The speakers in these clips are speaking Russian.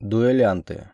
Дуэлянты.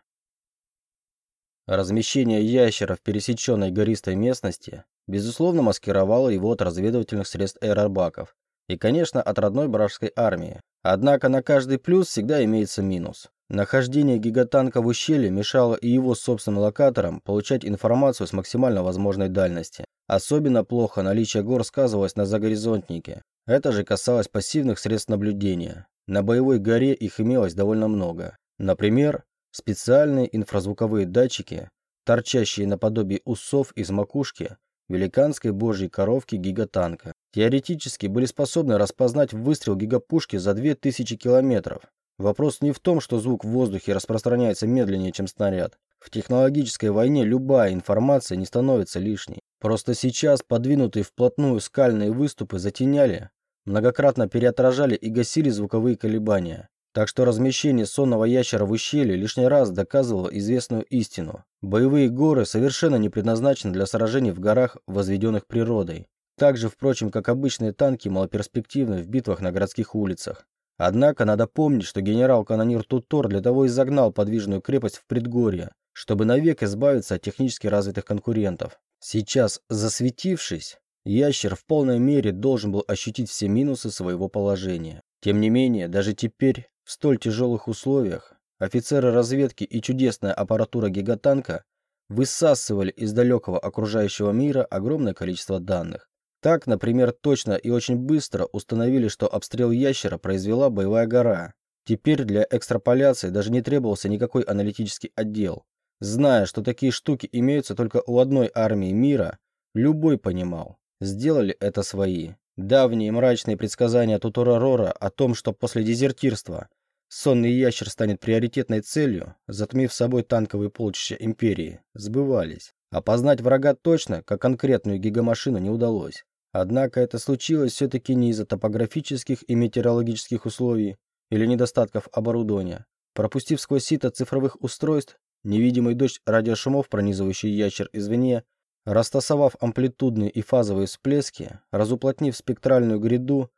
Размещение ящера в пересеченной гористой местности безусловно маскировало его от разведывательных средств эрарбаков и, конечно, от родной бражской армии. Однако на каждый плюс всегда имеется минус. Нахождение гигатанка в ущелье мешало и его собственным локаторам получать информацию с максимально возможной дальности. Особенно плохо наличие гор сказывалось на загоризонтнике. Это же касалось пассивных средств наблюдения. На боевой горе их имелось довольно много. Например, специальные инфразвуковые датчики, торчащие наподобие усов из макушки великанской божьей коровки гигатанка, теоретически были способны распознать выстрел гигапушки за 2000 километров. Вопрос не в том, что звук в воздухе распространяется медленнее, чем снаряд. В технологической войне любая информация не становится лишней. Просто сейчас подвинутые вплотную скальные выступы затеняли, многократно переотражали и гасили звуковые колебания. Так что размещение сонного ящера в ущелье лишний раз доказывало известную истину. Боевые горы совершенно не предназначены для сражений в горах, возведенных природой. Так же, впрочем, как обычные танки малоперспективны в битвах на городских улицах. Однако надо помнить, что генерал-канонир Тутор для того и загнал подвижную крепость в предгорье, чтобы навек избавиться от технически развитых конкурентов. Сейчас, засветившись, ящер в полной мере должен был ощутить все минусы своего положения. Тем не менее, даже теперь, в столь тяжелых условиях офицеры разведки и чудесная аппаратура гигатанка высасывали из далекого окружающего мира огромное количество данных. Так, например, точно и очень быстро установили, что обстрел ящера произвела боевая гора. Теперь для экстраполяции даже не требовался никакой аналитический отдел. Зная, что такие штуки имеются только у одной армии мира, любой понимал. Сделали это свои. Давние мрачные предсказания Тутора Рора о том, что после дезертирства сонный ящер станет приоритетной целью, затмив собой танковые полчища Империи, сбывались. Опознать врага точно, как конкретную гигамашину, не удалось. Однако это случилось все-таки не из-за топографических и метеорологических условий или недостатков оборудования. Пропустив сквозь сито цифровых устройств, невидимый дождь радиошумов, пронизывающий ящер извне, Растасовав амплитудные и фазовые всплески, разуплотнив спектральную гряду,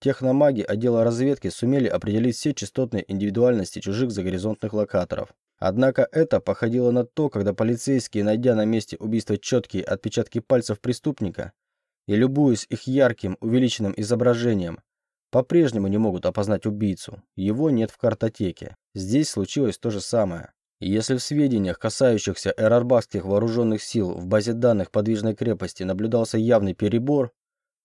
техномаги отдела разведки сумели определить все частотные индивидуальности чужих загоризонтных локаторов. Однако это походило на то, когда полицейские, найдя на месте убийства четкие отпечатки пальцев преступника и любуясь их ярким, увеличенным изображением, по-прежнему не могут опознать убийцу. Его нет в картотеке. Здесь случилось то же самое. Если в сведениях, касающихся эрарбакских вооруженных сил в базе данных подвижной крепости наблюдался явный перебор,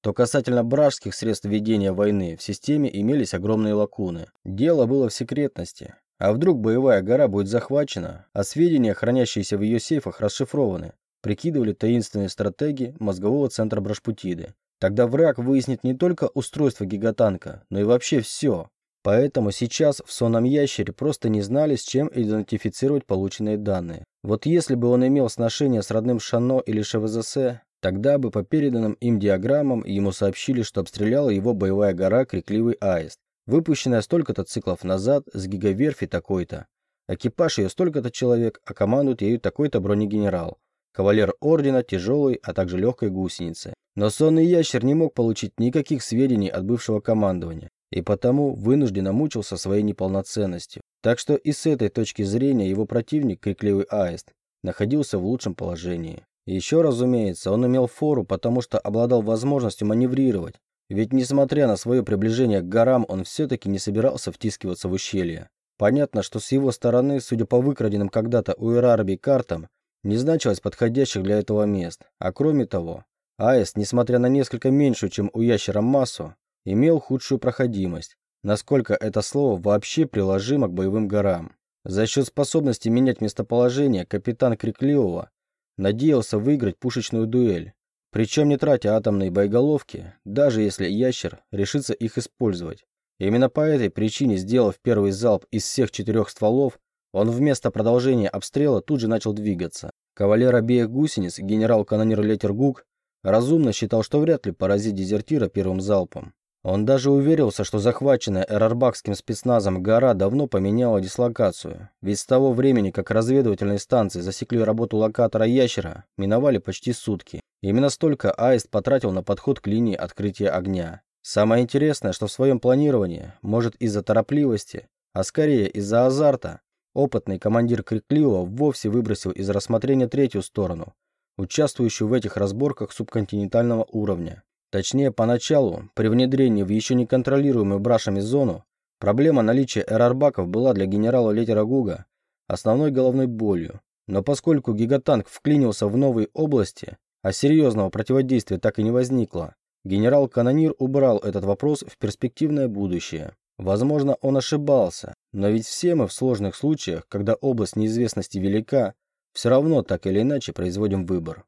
то касательно бражских средств ведения войны в системе имелись огромные лакуны. Дело было в секретности. А вдруг боевая гора будет захвачена, а сведения, хранящиеся в ее сейфах, расшифрованы, прикидывали таинственные стратеги мозгового центра Брашпутиды. Тогда враг выяснит не только устройство гигатанка, но и вообще все, Поэтому сейчас в сонном ящере просто не знали, с чем идентифицировать полученные данные. Вот если бы он имел сношение с родным Шано или ШВЗС, тогда бы по переданным им диаграммам ему сообщили, что обстреляла его боевая гора Крикливый Аист, выпущенная столько-то циклов назад с гигаверфи такой-то. Экипаж ее столько-то человек, а командует ею такой-то бронегенерал. Кавалер ордена, тяжелый, а также легкой гусеницы. Но сонный ящер не мог получить никаких сведений от бывшего командования и потому вынужденно мучился своей неполноценностью. Так что и с этой точки зрения его противник, крикливый аист, находился в лучшем положении. еще, разумеется, он имел фору, потому что обладал возможностью маневрировать, ведь несмотря на свое приближение к горам, он все-таки не собирался втискиваться в ущелье. Понятно, что с его стороны, судя по выкраденным когда-то у Эрарби картам, не значилось подходящих для этого мест. А кроме того, Аист, несмотря на несколько меньшую, чем у ящера массу, имел худшую проходимость, насколько это слово вообще приложимо к боевым горам. За счет способности менять местоположение капитан Крикливого надеялся выиграть пушечную дуэль, причем не тратя атомные боеголовки, даже если ящер решится их использовать. Именно по этой причине, сделав первый залп из всех четырех стволов, он вместо продолжения обстрела тут же начал двигаться. Кавалер обеих гусениц, генерал-канонир Летергук, разумно считал, что вряд ли поразит дезертира первым залпом. Он даже уверился, что захваченная эрарбакским спецназом гора давно поменяла дислокацию, ведь с того времени, как разведывательные станции засекли работу локатора ящера, миновали почти сутки. Именно столько Аист потратил на подход к линии открытия огня. Самое интересное, что в своем планировании, может из-за торопливости, а скорее из-за азарта, Опытный командир Крикливого вовсе выбросил из рассмотрения третью сторону, участвующую в этих разборках субконтинентального уровня. Точнее, поначалу, при внедрении в еще не контролируемую брашами зону, проблема наличия эрарбаков была для генерала Летера Гуга основной головной болью. Но поскольку гигатанк вклинился в новые области, а серьезного противодействия так и не возникло, генерал-канонир убрал этот вопрос в перспективное будущее. Возможно, он ошибался, но ведь все мы в сложных случаях, когда область неизвестности велика, все равно так или иначе производим выбор.